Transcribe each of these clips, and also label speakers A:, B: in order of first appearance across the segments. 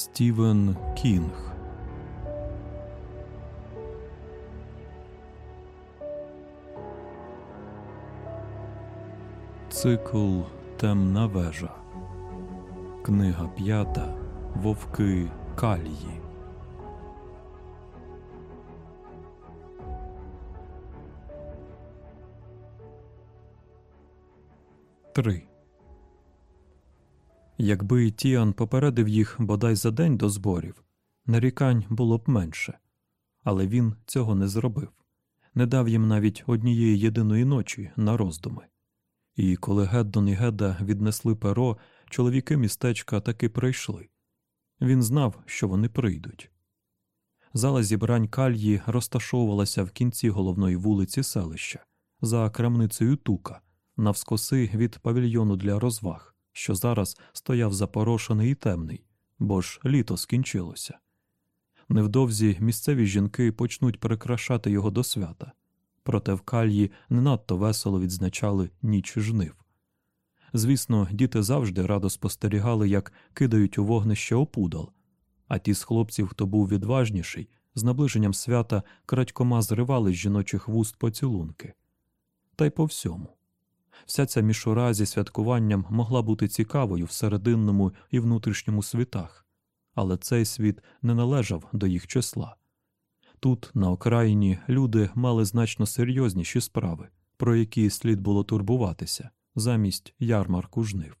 A: Стівен Кінг Цикл Темна вежа. Книга п'ята Вовки Калії. Три. Якби Тіан попередив їх бодай за день до зборів, нарікань було б менше, але він цього не зробив, не дав їм навіть однієї єдиної ночі на роздуми. І коли Геддон і Геда віднесли перо, чоловіки містечка таки прийшли. Він знав, що вони прийдуть. Зала зібрань кальї розташовувалася в кінці головної вулиці селища, за крамницею тука, навскоси від павільйону для розваг, що зараз стояв запорошений і темний, бо ж літо скінчилося. Невдовзі місцеві жінки почнуть прикрашати його до свята, проте в кальї не надто весело відзначали ніч жнив. Звісно, діти завжди радо спостерігали, як кидають у вогнище опудал, а ті з хлопців, хто був відважніший, з наближенням свята крадькома зривали з жіночих вуст поцілунки. Та й по всьому. Вся ця мішура зі святкуванням могла бути цікавою в серединному і внутрішньому світах, але цей світ не належав до їх числа. Тут, на окраїні, люди мали значно серйозніші справи, про які слід було турбуватися замість ярмарку жнив.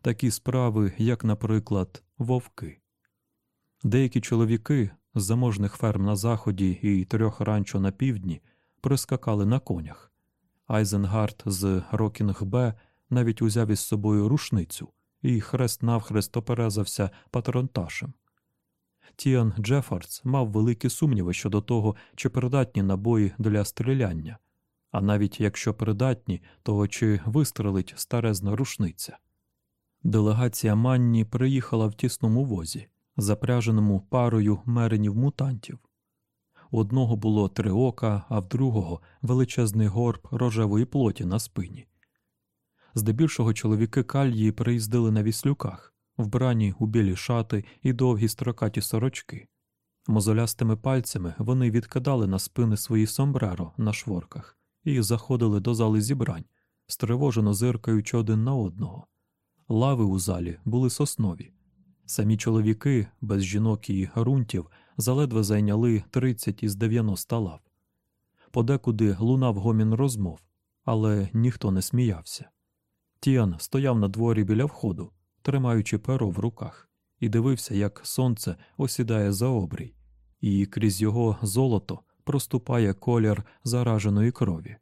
A: Такі справи, як, наприклад, вовки. Деякі чоловіки з заможних ферм на заході і трьох ранчо на півдні прискакали на конях. Айзенгарт з Рокінг Б навіть узяв із собою рушницю і хрест навхрест оперезався патронташем. Тіан Джефордс мав великі сумніви щодо того, чи придатні набої для стріляння, а навіть якщо придатні, то чи вистрелить старезна рушниця. Делегація Манні приїхала в тісному возі, запряженому парою меренів мутантів. У одного було три ока, а в другого величезний горб рожевої плоті на спині. Здебільшого чоловіки кальї приїздили на віслюках, вбрані у білі шати і довгі строкаті сорочки. Мозолястими пальцями вони відкидали на спини свої сомбреро на шворках і заходили до зали зібрань, стривожено зиркаючи один на одного. Лави у залі були соснові. Самі чоловіки, без жінок і грунтів, заледве зайняли 30 із 90 лав. Подекуди лунав гомін розмов, але ніхто не сміявся. Тіан стояв на дворі біля входу, тримаючи перо в руках, і дивився, як сонце осідає за обрій, і крізь його золото проступає колір зараженої крові.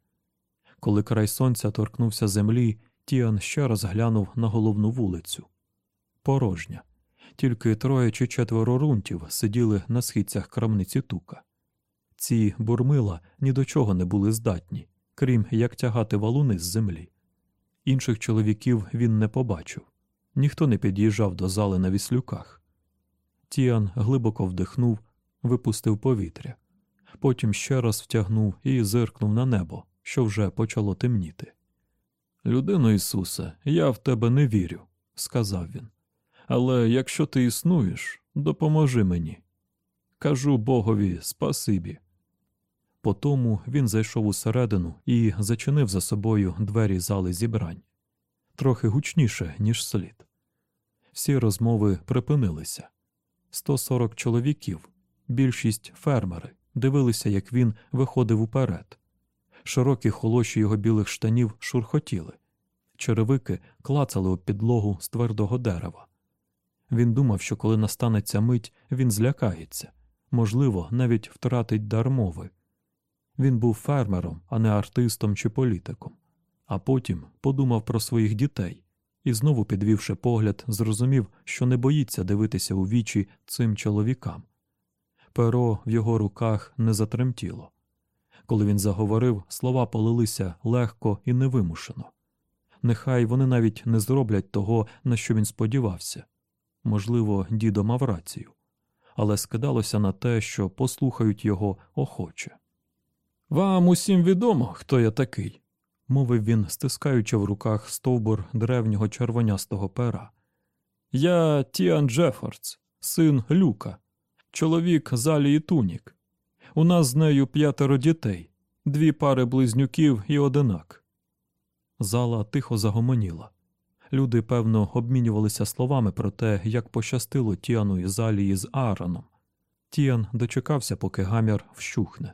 A: Коли край сонця торкнувся землі, Тіан ще раз глянув на головну вулицю. Порожня. Тільки троє чи четверо рунтів сиділи на східцях крамниці Тука. Ці бурмила ні до чого не були здатні, крім як тягати валуни з землі. Інших чоловіків він не побачив, ніхто не під'їжджав до зали на віслюках. Тіан глибоко вдихнув, випустив повітря, потім ще раз втягнув і зиркнув на небо, що вже почало темніти. Людино Ісусе, я в тебе не вірю, сказав він. Але якщо ти існуєш, допоможи мені. Кажу Богові спасибі. Потому він зайшов усередину і зачинив за собою двері зали зібрань трохи гучніше, ніж слід. Всі розмови припинилися. 140 чоловіків, більшість фермери, дивилися, як він виходив уперед. Широкі холоші його білих штанів шурхотіли, черевики клацали об підлогу з твердого дерева. Він думав, що коли настане ця мить, він злякається, можливо, навіть втратить дар мови. Він був фермером, а не артистом чи політиком, а потім подумав про своїх дітей і, знову підвівши погляд, зрозумів, що не боїться дивитися у вічі цим чоловікам. Перо в його руках не затремтіло. Коли він заговорив, слова полилися легко і невимушено. Нехай вони навіть не зроблять того, на що він сподівався. Можливо, дідо мав рацію, але скидалося на те, що послухають його охоче. Вам усім відомо, хто я такий, мовив він, стискаючи в руках стовбур древнього червонястого пера. Я Тіан Джефордс, син Люка, чоловік Залії Гунік. У нас з нею п'ятеро дітей, дві пари близнюків і одинак. Зала тихо загомоніла. Люди, певно, обмінювалися словами про те, як пощастило Тіану і Залії з Аароном. Тіан дочекався, поки гамір вщухне.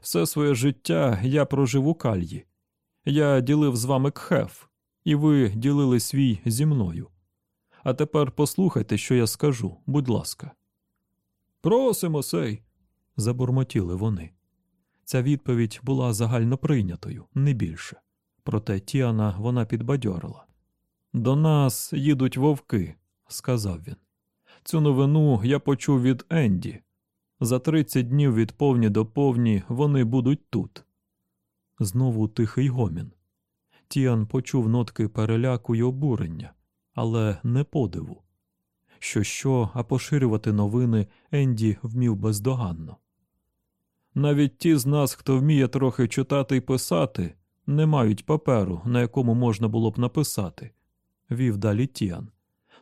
A: Все своє життя я прожив у кальї. Я ділив з вами кхеф, і ви ділили свій зі мною. А тепер послухайте, що я скажу, будь ласка. Просимо сей. забурмотіли вони. Ця відповідь була загально прийнятою, не більше. Проте Тіана вона підбадьорила. До нас їдуть вовки, сказав він. Цю новину я почув від Енді. За тридцять днів від повні до повні вони будуть тут. Знову тихий гомін. Тіан почув нотки переляку й обурення, але не подиву. Що, що, а поширювати новини Енді вмів бездоганно. Навіть ті з нас, хто вміє трохи читати й писати, не мають паперу, на якому можна було б написати, вів далі Тіан.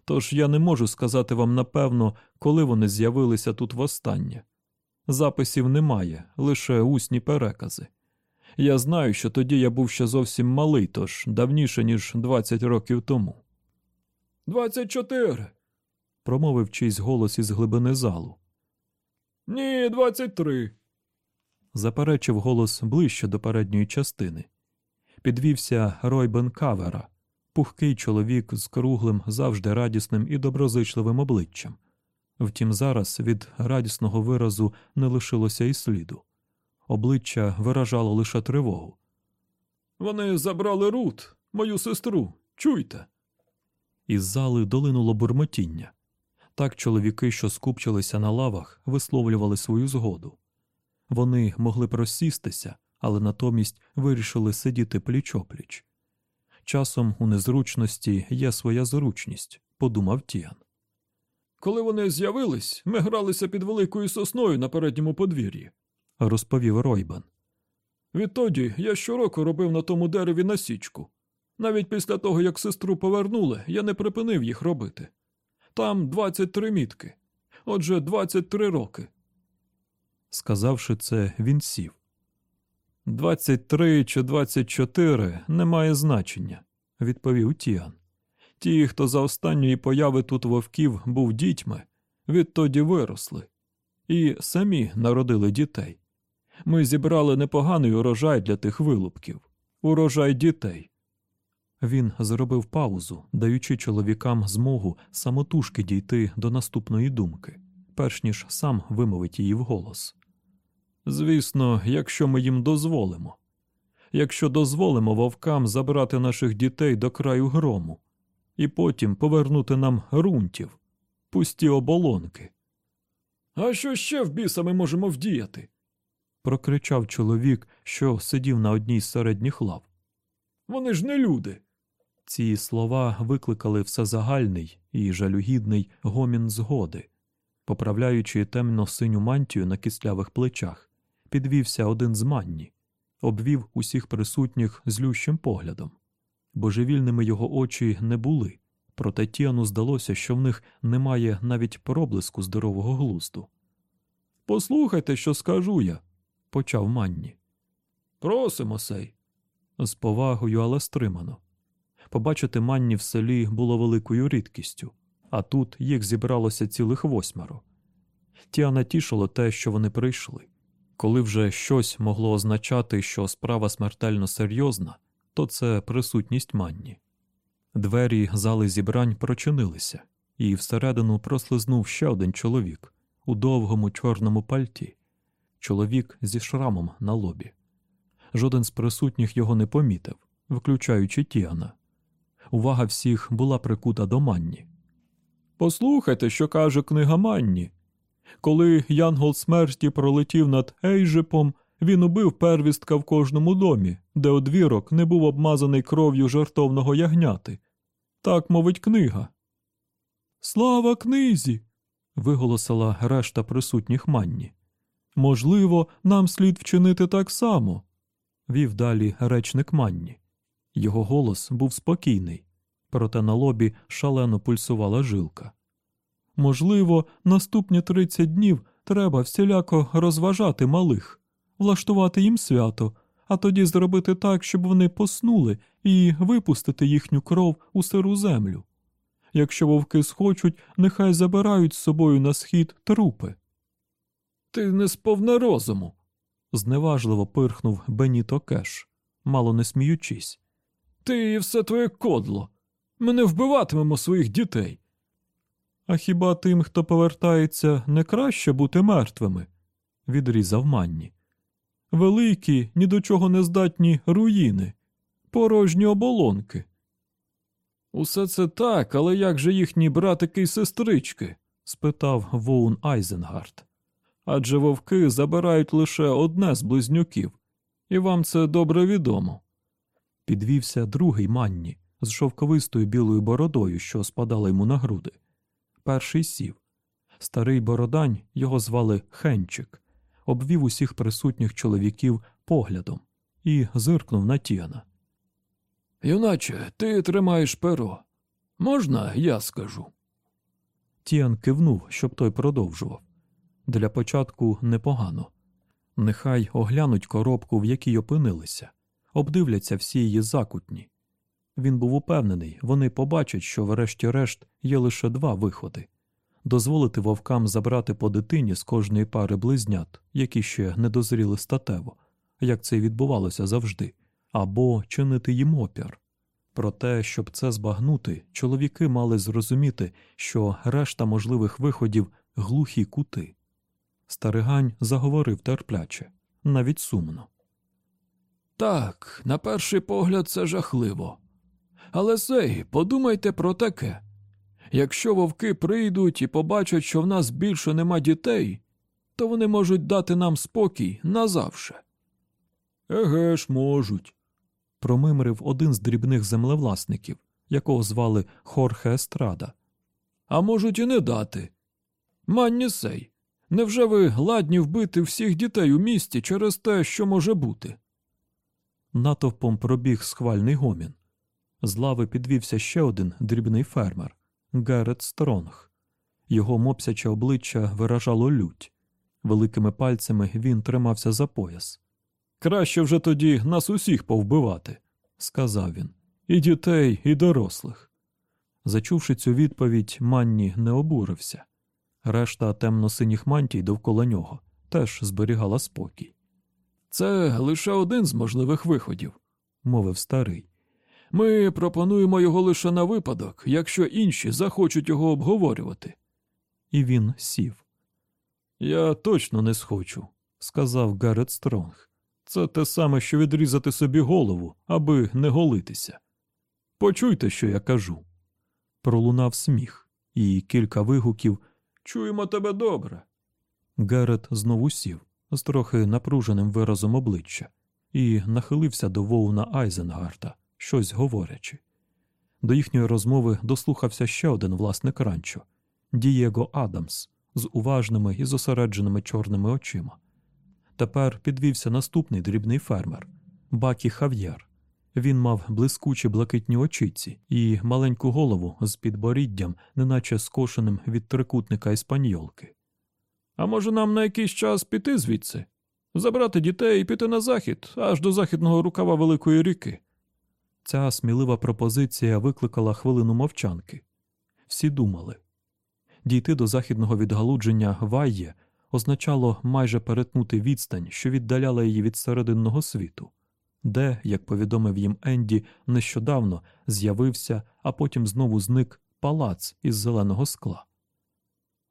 A: Тож я не можу сказати вам напевно, коли вони з'явилися тут востаннє. Записів немає, лише усні перекази. Я знаю, що тоді я був ще зовсім малий, тож давніше, ніж 20 років тому. Двадцять чотири. промовив чийсь голос із глибини залу. Ні, двадцять три. Заперечив голос ближче до передньої частини. Підвівся Ройбен Кавера, пухкий чоловік з круглим, завжди радісним і доброзичливим обличчям. Втім, зараз від радісного виразу не лишилося і сліду. Обличчя виражало лише тривогу. Вони забрали Рут, мою сестру. Чуйте. Із зали долинуло бурмотіння. Так чоловіки, що скупчилися на лавах, висловлювали свою згоду. Вони могли б розсістися, але натомість вирішили сидіти пліч-опліч. Часом у незручності є своя зручність, подумав Тіан. Коли вони з'явились, ми гралися під великою сосною на передньому подвір'ї, розповів Ройбан. Відтоді я щороку робив на тому дереві насічку. Навіть після того, як сестру повернули, я не припинив їх робити. Там 23 мітки, отже, 23 роки. Сказавши це, він сів. 23 чи 24 не має значення, відповів Тіан. Ті, хто за останньої появи тут вовків був дітьми, відтоді виросли і самі народили дітей. Ми зібрали непоганий урожай для тих вилупків, урожай дітей. Він зробив паузу, даючи чоловікам змогу самотужки дійти до наступної думки, перш ніж сам вимовить її вголос. Звісно, якщо ми їм дозволимо, якщо дозволимо вовкам забрати наших дітей до краю грому і потім повернути нам рунтів, пусті оболонки. А що ще в біса ми можемо вдіяти? прокричав чоловік, що сидів на одній з середніх лав. Вони ж не люди. Ці слова викликали всезагальний і жалюгідний гомін згоди. Поправляючи темно синю мантію на кислявих плечах, підвівся один з манні, обвів усіх присутніх злющим поглядом. Божевільними його очі не були, проте Тіану здалося, що в них немає навіть проблиску здорового глузду. Послухайте, що скажу я, почав манні. Просимо сей. З повагою, але стримано. Побачити манні в селі було великою рідкістю, а тут їх зібралося цілих восьмеро. Тіана тішило те, що вони прийшли. Коли вже щось могло означати, що справа смертельно серйозна, то це присутність манні. Двері зали зібрань прочинилися, і всередину прослизнув ще один чоловік у довгому чорному пальті, чоловік зі шрамом на лобі. Жоден з присутніх його не помітив, включаючи Тіана. Увага всіх була прикута до манні. Послухайте, що каже книга Манні. Коли Янгол смерті пролетів над Ейжепом, він убив первістка в кожному домі, де одвірок не був обмазаний кров'ю жартовного ягняти. Так мовить книга. Слава книзі. виголосила решта присутніх манні. Можливо, нам слід вчинити так само, вів далі речник манні. Його голос був спокійний, проте на лобі шалено пульсувала жилка. Можливо, наступні 30 днів треба всіляко розважати малих, влаштувати їм свято, а тоді зробити так, щоб вони поснули і випустити їхню кров у сиру землю. Якщо вовки схочуть, нехай забирають з собою на схід трупи. Ти не сповна розуму. зневажливо пирхнув Беніто Кеш, мало не сміючись. Ти і все твоє кодло. Ми не вбиватимемо своїх дітей. А хіба тим, хто повертається, не краще бути мертвими? відрізав Манні. Великі, ні до чого не здатні руїни, порожні оболонки. Усе це так, але як же їхні братики й сестрички? спитав Воун Айзенгард. Адже вовки забирають лише одне з близнюків, і вам це добре відомо. Підвівся другий манні з шовковистою білою бородою, що спадала йому на груди. Перший сів. Старий бородань його звали Хенчик, обвів усіх присутніх чоловіків поглядом і зиркнув на Тіана. Юначе, ти тримаєш перо. Можна, я скажу. Тіан кивнув, щоб той продовжував. Для початку непогано. Нехай оглянуть коробку, в якій опинилися, обдивляться всі її закутні. Він був упевнений, вони побачать, що, врешті-решт, є лише два виходи дозволити вовкам забрати по дитині з кожної пари близнят, які ще не дозріли статево, як це й відбувалося завжди, або чинити їм опір. Проте, щоб це збагнути, чоловіки мали зрозуміти, що решта можливих виходів глухі кути. Старигань заговорив терпляче, навіть сумно. Так, на перший погляд, це жахливо. Але сей, подумайте про таке. Якщо вовки прийдуть і побачать, що в нас більше нема дітей, то вони можуть дати нам спокій назавше. Еге ж, можуть, промимрив один з дрібних землевласників, якого звали Хорхе Естрада. А можуть і не дати. Манні сей, невже ви ладні вбити всіх дітей у місті через те, що може бути? Натовпом пробіг схвальний гомін. З лави підвівся ще один дрібний фермер Герет Стронг. Його мопсяче обличчя виражало лють. Великими пальцями він тримався за пояс. Краще вже тоді нас усіх повбивати, сказав він, і дітей, і дорослих. Зачувши цю відповідь, Манні не обурився. Решта темно-синіх мантій довкола нього теж зберігала спокій. Це лише один з можливих виходів, мовив старий. Ми пропонуємо його лише на випадок, якщо інші захочуть його обговорювати. І він сів. Я точно не схочу, сказав Гаррет Стронг. Це те саме, що відрізати собі голову, аби не голитися. Почуйте, що я кажу. Пролунав сміх, і кілька вигуків Чуємо тебе добре. Герет знову сів з трохи напруженим виразом обличчя і нахилився до Воуна Айзенгарта, щось говорячи. До їхньої розмови дослухався ще один власник ранчо Дієго Адамс з уважними і зосередженими чорними очима. Тепер підвівся наступний дрібний фермер Бакі Хав'єр. Він мав блискучі блакитні очиці і маленьку голову з підборіддям, неначе скошеним від трикутника іспаньолки. А може, нам на якийсь час піти звідси, забрати дітей і піти на захід, аж до західного рукава Великої ріки. Ця смілива пропозиція викликала хвилину мовчанки. Всі думали дійти до західного відгалудження Вайє означало майже перетнути відстань, що віддаляла її від серединного світу, де, як повідомив їм Енді, нещодавно з'явився, а потім знову зник палац із зеленого скла.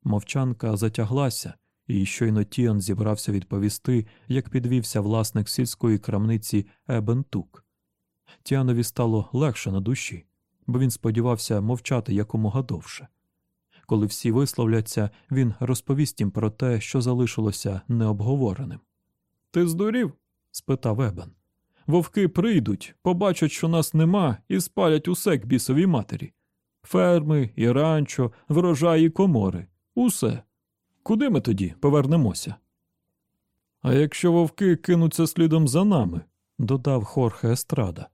A: Мовчанка затяглася, і щойно Тіан зібрався відповісти, як підвівся власник сільської крамниці Ебентук. Тіанові стало легше на душі, бо він сподівався мовчати якомога довше. Коли всі висловляться, він розповість їм про те, що залишилося необговореним. Ти здурів? спитав Ебен. Вовки прийдуть, побачать, що нас нема, і спалять усе к бісовій матері. Ферми, і ранчо, врожай і комори. Усе. Куди ми тоді повернемося? А якщо вовки кинуться слідом за нами, додав Хорхе Естрада.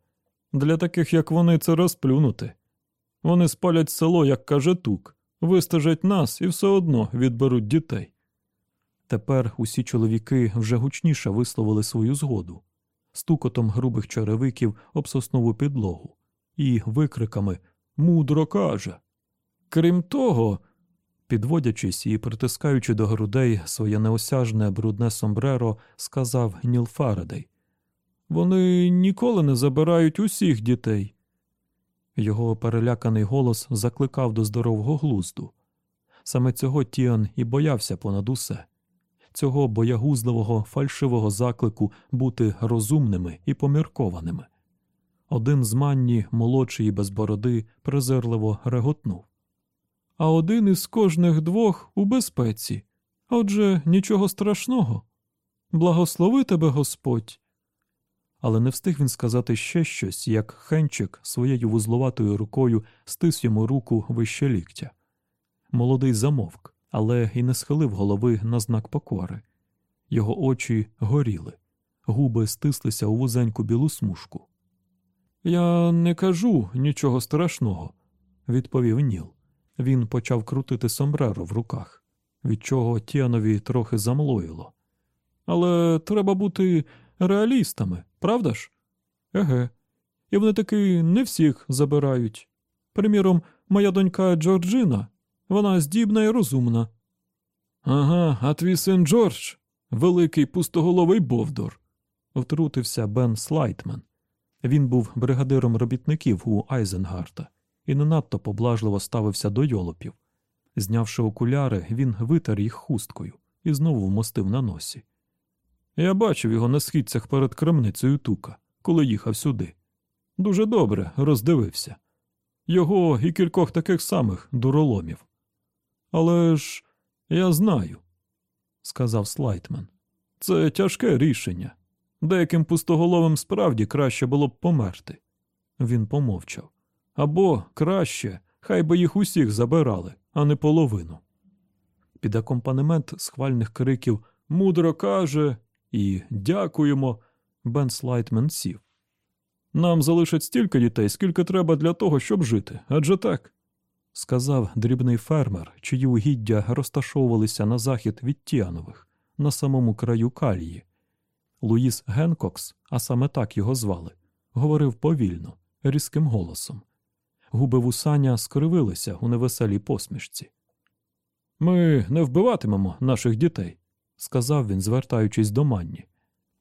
A: Для таких, як вони, це розплюнути. Вони спалять село, як каже тук, Вистежать нас і все одно відберуть дітей. Тепер усі чоловіки вже гучніше висловили свою згоду, стукотом грубих черевиків об соснову підлогу і викриками Мудро каже. Крім того, підводячись і притискаючи до грудей своє неосяжне брудне сомбреро, сказав Ніл Фарадей. Вони ніколи не забирають усіх дітей. Його переляканий голос закликав до здорового глузду. Саме цього Тіан і боявся понад усе цього боягузливого фальшивого заклику бути розумними і поміркованими. Один з манні, молодший і без бороди, презирливо реготнув. А один із кожних двох у безпеці. Отже, нічого страшного. Благослови тебе Господь. Але не встиг він сказати ще щось, як хенчик своєю вузловатою рукою стис йому руку вище ліктя. Молодий замовк, але і не схилив голови на знак покори. Його очі горіли, губи стислися у вузеньку білу смужку. Я не кажу нічого страшного, відповів Ніл. Він почав крутити сомбреро в руках, від чого Тіанові трохи замлоїло. Але треба бути реалістами, правда ж? Еге. І вони таки не всіх забирають. Приміром, моя донька Джорджина, вона здібна і розумна. Ага, а твій син Джордж, великий пустоголовий Бовдор, втрутився Бен Слайтмен. Він був бригадиром робітників у Айзенгарта і не надто поблажливо ставився до йолопів. Знявши окуляри, він витер їх хусткою і знову вмостив на носі. Я бачив його на східцях перед крамницею тука, коли їхав сюди. Дуже добре роздивився. Його і кількох таких самих дуроломів. Але ж я знаю, сказав Слайтмен. Це тяжке рішення. Деяким пустоголовим справді краще було б померти. Він помовчав. Або краще, хай би їх усіх забирали, а не половину. Під акомпанемент схвальних криків Мудро каже і дякуємо. Бен Слайтмен сів. Нам залишать стільки дітей, скільки треба для того, щоб жити, адже так, сказав дрібний фермер, чиї угіддя розташовувалися на захід від Тіанових, на самому краю калії. Луїс Генкокс, а саме так його звали, говорив повільно, різким голосом. Губи вусаня скривилися у невеселій посмішці. Ми не вбиватимемо наших дітей, сказав він, звертаючись до манні.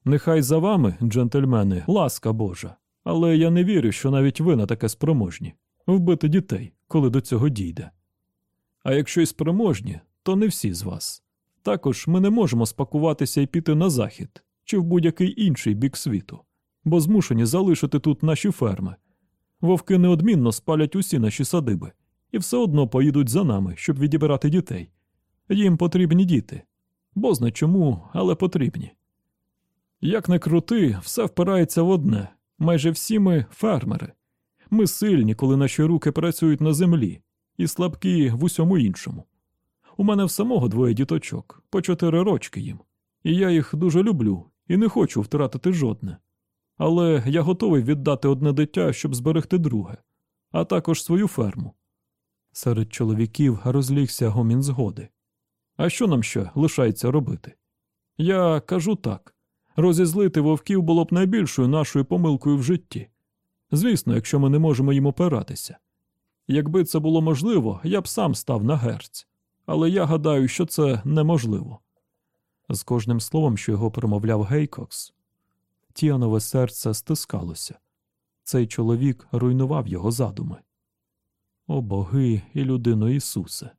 A: Нехай за вами, джентльмени, ласка Божа, але я не вірю, що навіть ви на таке спроможні вбити дітей, коли до цього дійде. А якщо й спроможні, то не всі з вас. Також ми не можемо спакуватися і піти на захід чи в будь-який інший бік світу, бо змушені залишити тут наші ферми. Вовки неодмінно спалять усі наші садиби і все одно поїдуть за нами, щоб відібрати дітей. Їм потрібні діти. Бозна чому, але потрібні. Як не крути, все впирається в одне майже всі ми фермери. Ми сильні, коли наші руки працюють на землі, і слабкі в усьому іншому. У мене в самого двоє діточок, по чотири рочки їм, і я їх дуже люблю і не хочу втратити жодне. Але я готовий віддати одне дитя, щоб зберегти друге, а також свою ферму. Серед чоловіків розлігся гомін згоди. А що нам ще лишається робити? Я кажу так розізлити вовків було б найбільшою нашою помилкою в житті. Звісно, якщо ми не можемо їм опиратися. Якби це було можливо, я б сам став на герць, але я гадаю, що це неможливо. З кожним словом, що його промовляв Гейкокс, Тіанове серце стискалося. Цей чоловік руйнував його задуми. О боги і людино Ісусе.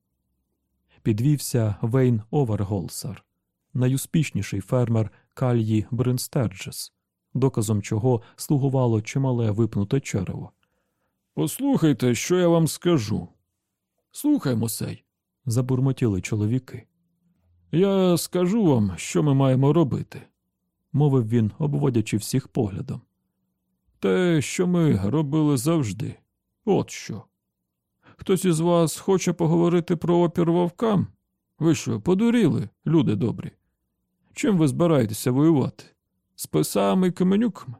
A: Підвівся Вейн Оверголсар, найуспішніший фермер кальї Бринстерджес, доказом чого слугувало чимале випнуте черево. Послухайте, що я вам скажу. Слухай, Мосей, забурмотіли чоловіки. Я скажу вам, що ми маємо робити, мовив він, обводячи всіх поглядом. Те, що ми робили завжди, от що. Хтось із вас хоче поговорити про опір вовкам? Ви що, подуріли, люди добрі? Чим ви збираєтеся воювати? З писами і каменюками?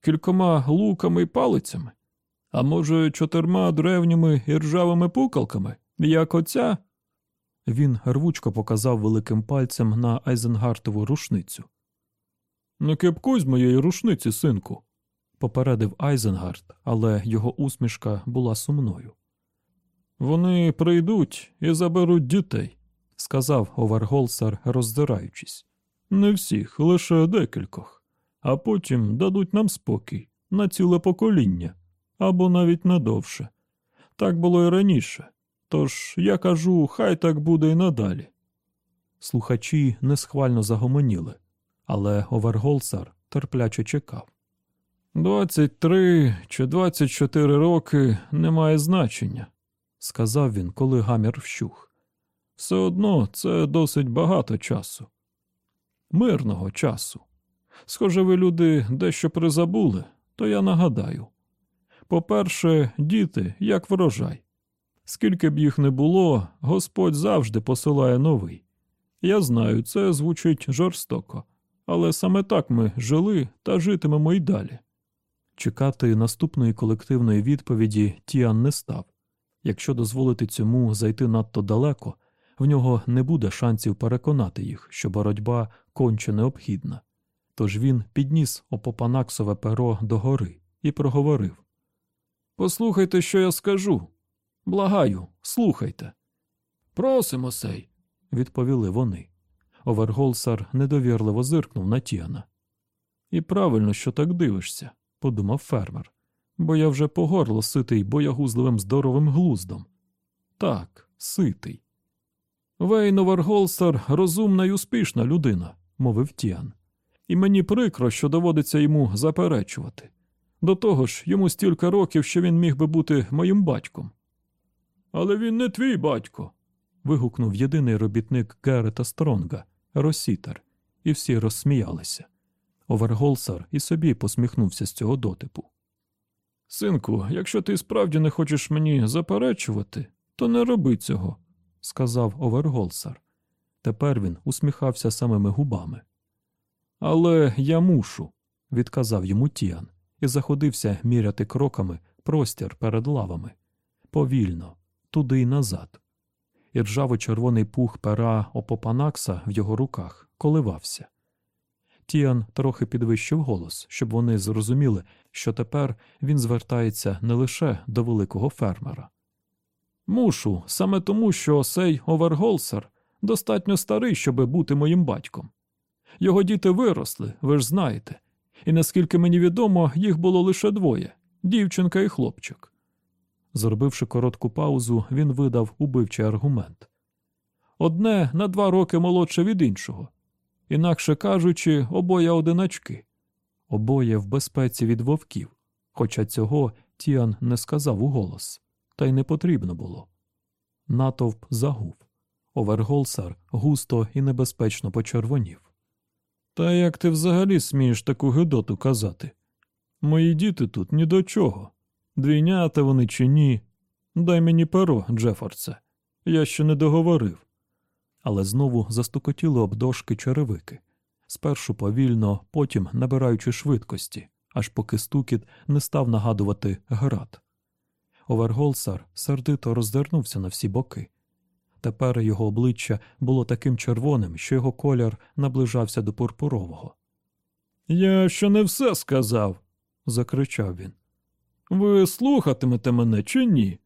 A: Кількома луками і палицями? А може, чотирма древніми і ржавими пукалками, Як оця? Він рвучко показав великим пальцем на Айзенгартову рушницю. Не кепкуй з моєї рушниці, синку, попередив Айзенгард, але його усмішка була сумною. Вони прийдуть і заберуть дітей, сказав Оверголсар, роздираючись. Не всіх, лише декількох, а потім дадуть нам спокій на ціле покоління або навіть надовше. Так було і раніше. Тож я кажу, хай так буде і надалі. Слухачі несхвально загомоніли, але Оверголсар терпляче чекав. Двадцять три чи двадцять чотири роки не має значення, сказав він, коли гамір вщух. Все одно це досить багато часу. Мирного часу. Схоже, ви люди дещо призабули, то я нагадаю. По-перше, діти, як врожай. Скільки б їх не було, Господь завжди посилає новий. Я знаю, це звучить жорстоко, але саме так ми жили та житимемо й далі. Чекати наступної колективної відповіді Тіан не став. Якщо дозволити цьому зайти надто далеко, в нього не буде шансів переконати їх, що боротьба конче необхідна. Тож він підніс опопанаксове перо догори і проговорив Послухайте, що я скажу. Благаю, слухайте. Просимо сей, відповіли вони. Оверголсар недовірливо зиркнув на Тіана. І правильно, що так дивишся, подумав фермер, бо я вже по горло ситий боягузливим здоровим глуздом. Так, ситий. Вейн Оверголсар розумна й успішна людина, мовив Тіан. І мені прикро, що доводиться йому заперечувати. До того ж, йому стільки років, що він міг би бути моїм батьком. Але він не твій батько. вигукнув єдиний робітник Герета Стронга, Росітер, і всі розсміялися. Оверголсар і собі посміхнувся з цього дотипу. Синку, якщо ти справді не хочеш мені заперечувати, то не роби цього, сказав Оверголсар. Тепер він усміхався самими губами. Але я мушу, відказав йому Тіан і заходився міряти кроками простір перед лавами. Повільно, туди й назад. І ржаво-червоний пух пера Опопанакса в його руках коливався. Тіан трохи підвищив голос, щоб вони зрозуміли, що тепер він звертається не лише до великого фермера. Мушу, саме тому, що сей Оверголсер достатньо старий, щоб бути моїм батьком. Його діти виросли, ви ж знаєте, і наскільки мені відомо, їх було лише двоє дівчинка і хлопчик. Зробивши коротку паузу, він видав убивчий аргумент одне на два роки молодше від іншого, інакше кажучи, обоє одиначки, обоє в безпеці від вовків, хоча цього Тіан не сказав уголос, та й не потрібно було. Натовп загув. Оверголсар густо і небезпечно почервонів. Та як ти взагалі смієш таку гидоту казати? Мої діти тут ні до чого. Двійнята вони чи ні. Дай мені перо, Джефорце. Я ще не договорив. Але знову застукотіли об дошки черевики, спершу повільно, потім набираючи швидкості, аж поки стукіт не став нагадувати град. Оверголсар сердито роздернувся на всі боки. Тепер його обличчя було таким червоним, що його колір наближався до пурпурового. Я ще не все сказав, закричав він. Ви слухатимете мене чи ні?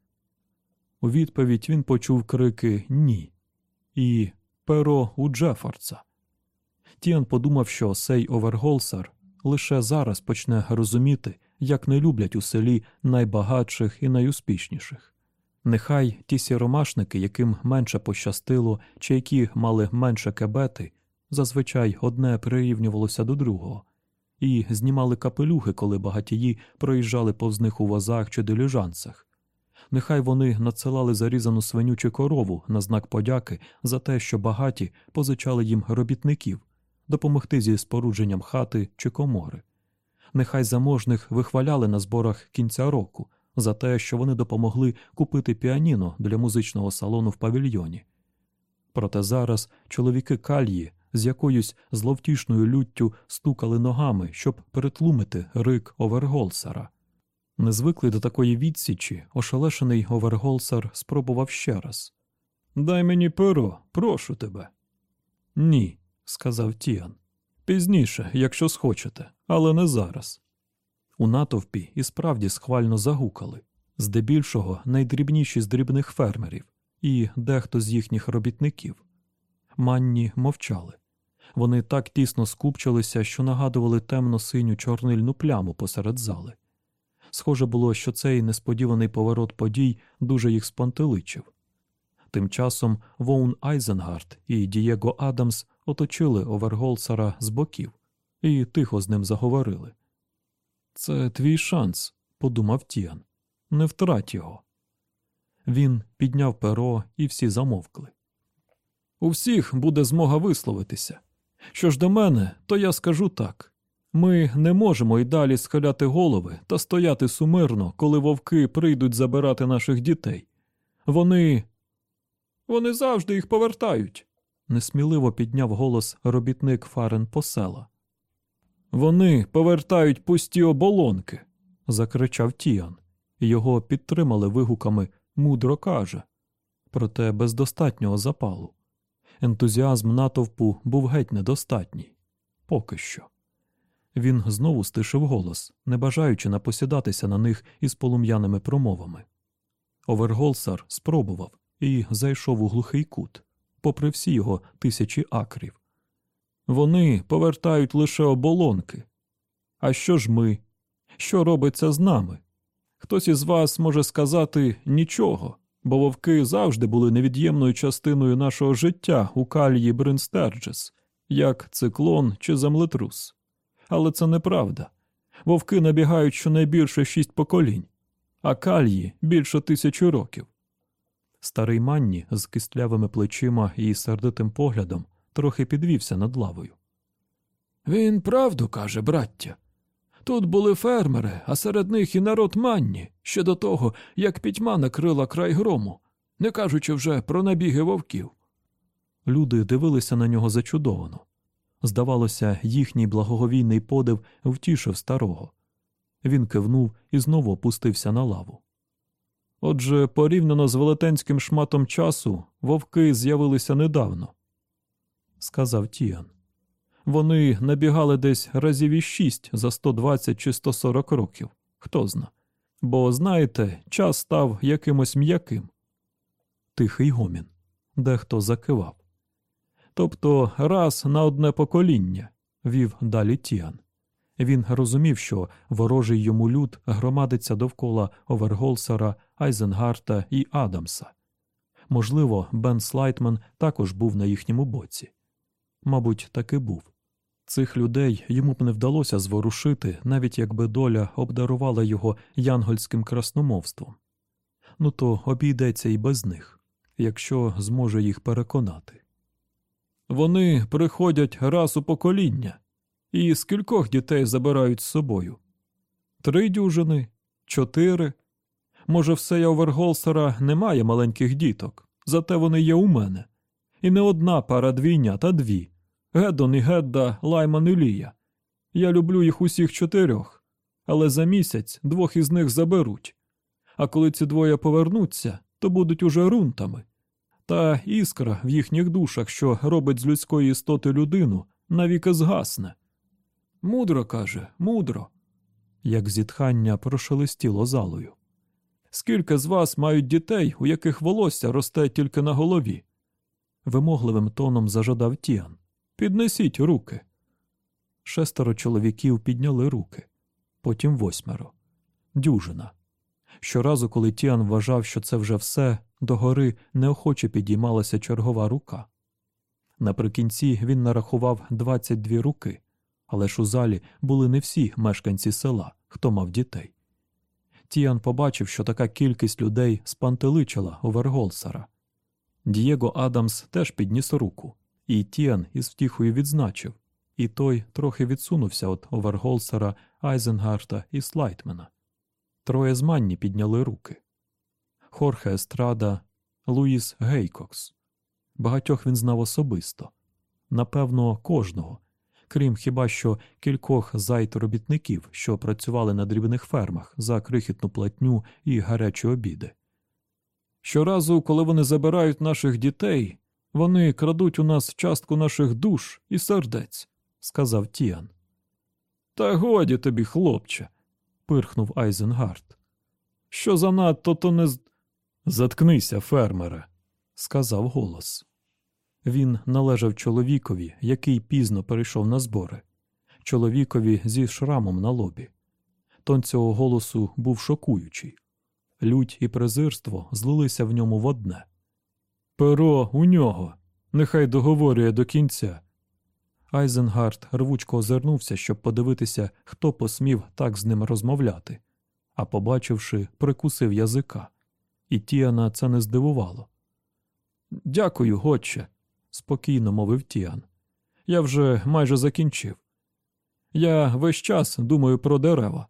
A: У відповідь він почув крики Ні і перо у Джефорца. Тіан подумав, що сей Оверголсар лише зараз почне розуміти, як не люблять у селі найбагатших і найуспішніших. Нехай ті сіромашники, яким менше пощастило, чи які мали менше кебети, зазвичай одне прирівнювалося до другого, і знімали капелюхи, коли багатії проїжджали повз них у возах чи диліжансах. Нехай вони надсилали зарізану свиню чи корову на знак подяки за те, що багаті позичали їм робітників, допомогти зі спорудженням хати чи комори. Нехай заможних вихваляли на зборах кінця року за те, що вони допомогли купити піаніно для музичного салону в павільйоні. Проте зараз чоловіки кальї з якоюсь зловтішною люттю стукали ногами, щоб перетлумити рик Оверголсера. Незвиклий до такої відсічі, ошелешений Оверголсар спробував ще раз. Дай мені перо, прошу тебе. Ні, сказав Тіан. Пізніше, якщо схочете, але не зараз. У натовпі і справді схвально загукали, здебільшого найдрібніші з дрібних фермерів і дехто з їхніх робітників. Манні мовчали. Вони так тісно скупчилися, що нагадували темно синю чорнильну пляму посеред зали. Схоже було, що цей несподіваний поворот подій дуже їх спантеличив. Тим часом Воун Айзенгард і Дієго Адамс оточили Оверголсара з боків і тихо з ним заговорили. Це твій шанс, подумав Тіан. Не втрать його. Він підняв перо, і всі замовкли. У всіх буде змога висловитися. Що ж до мене, то я скажу так ми не можемо й далі схиляти голови та стояти сумирно, коли вовки прийдуть забирати наших дітей. Вони. Вони завжди їх повертають, несміливо підняв голос робітник Фарен Посела. Вони повертають пусті оболонки, закричав Тіан. Його підтримали вигуками мудро каже, проте без достатнього запалу. Ентузіазм натовпу був геть недостатній. Поки що. Він знову стишив голос, не бажаючи напосідатися на них із полум'яними промовами. Оверголсар спробував і зайшов у глухий кут, попри всі його тисячі акрів. Вони повертають лише оболонки. А що ж ми? Що робиться з нами? Хтось із вас може сказати нічого, бо вовки завжди були невід'ємною частиною нашого життя у калії Бринстерджес, як циклон чи землетрус. Але це неправда. Вовки набігають щонайбільше шість поколінь, а кальї більше тисячі років. Старий Манні з кистлявими плечима і сердитим поглядом трохи підвівся над лавою. Він правду каже, браття. Тут були фермери, а серед них і народ манні, ще до того, як пітьма накрила край грому, не кажучи вже про набіги вовків. Люди дивилися на нього зачудовано. Здавалося, їхній благоговійний подив втішив старого. Він кивнув і знову опустився на лаву. Отже, порівняно з велетенським шматом часу, вовки з'явилися недавно, сказав Тіан. Вони набігали десь разів і шість за 120 чи 140 років, хто зна. Бо, знаєте, час став якимось м'яким. Тихий гомін. Дехто закивав. Тобто раз на одне покоління, вів далі Тіан. Він розумів, що ворожий йому люд громадиться довкола Оверголсера, Айзенгарта і Адамса. Можливо, Бен Слайтман також був на їхньому боці. Мабуть, таки був. Цих людей йому б не вдалося зворушити, навіть якби доля обдарувала його янгольським красномовством. Ну то обійдеться і без них, якщо зможе їх переконати. Вони приходять раз у покоління, і скількох дітей забирають з собою? Три дюжини, чотири. Може, в Сея Оверголсера немає маленьких діток, зате вони є у мене. І не одна пара двійня, та дві. Геддон і Гедда, Лайман і Лія. Я люблю їх усіх чотирьох, але за місяць двох із них заберуть. А коли ці двоє повернуться, то будуть уже рунтами. Та іскра в їхніх душах, що робить з людської істоти людину, навіки згасне. Мудро каже, мудро. Як зітхання прошелестіло залою. Скільки з вас мають дітей, у яких волосся росте тільки на голові? Вимогливим тоном зажадав Тіан. Піднесіть руки. Шестеро чоловіків підняли руки, потім восьмеро. Дюжина. Щоразу, коли Тіан вважав, що це вже все, догори неохоче підіймалася чергова рука. Наприкінці він нарахував 22 руки, але ж у залі були не всі мешканці села, хто мав дітей. Тіан побачив, що така кількість людей спантеличила Оверголсера. Дієго Адамс теж підніс руку, і Тіан із втіхою відзначив, що той трохи відсунувся від Оверголсера, Айзенгарта і Слайтмена. Троє з Манні підняли руки. Хорхе Естрада, Луїс Гейкокс. Багатьох він знав особисто. Напевно, кожного. Крім хіба що кількох зайд-робітників, що працювали на дрібних фермах за крихітну платню і гарячі обіди. Щоразу, коли вони забирають наших дітей, вони крадуть у нас частку наших душ і сердець, сказав Тіан. Та годі тобі, хлопче, пирхнув Айзенгард. Що занадто, то не. Заткнися, фермере, сказав голос. Він належав чоловікові, який пізно перейшов на збори, чоловікові зі шрамом на лобі. Тон цього голосу був шокуючий. Лють і презирство злилися в ньому в одне. Перо у нього. Нехай договорює до кінця. Айзенгард рвучко озирнувся, щоб подивитися, хто посмів так з ним розмовляти, а побачивши, прикусив язика. І Тіана це не здивувало. Дякую, готче, спокійно мовив Тіан. Я вже майже закінчив. Я весь час думаю про дерева.